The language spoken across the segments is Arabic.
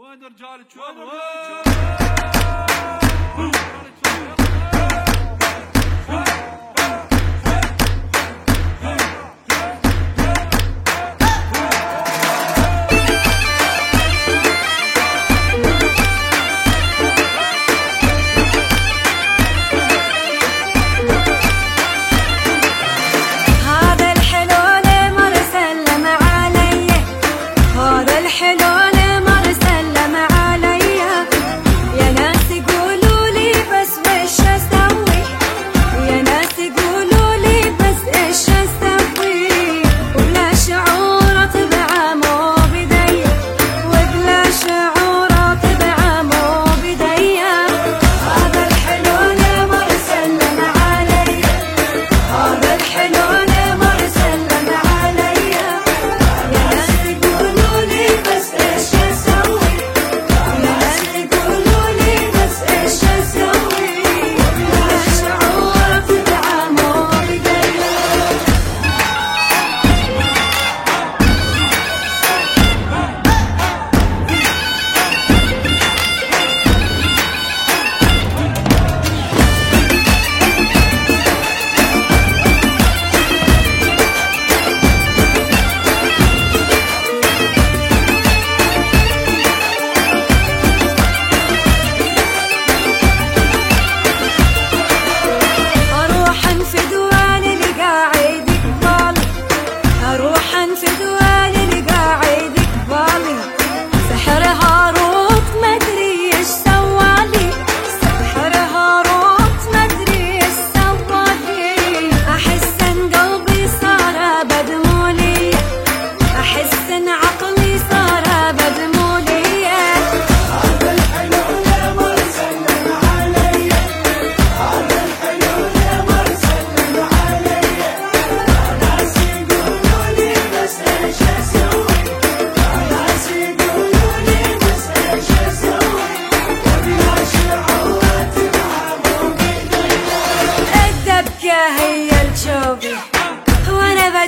Wonder Jolly Trouble! Wonder Jolly Jolly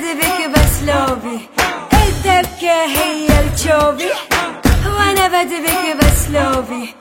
جذبك بسلوبي الدبكة هي الجوبي. وأنا بدبك بسلوبي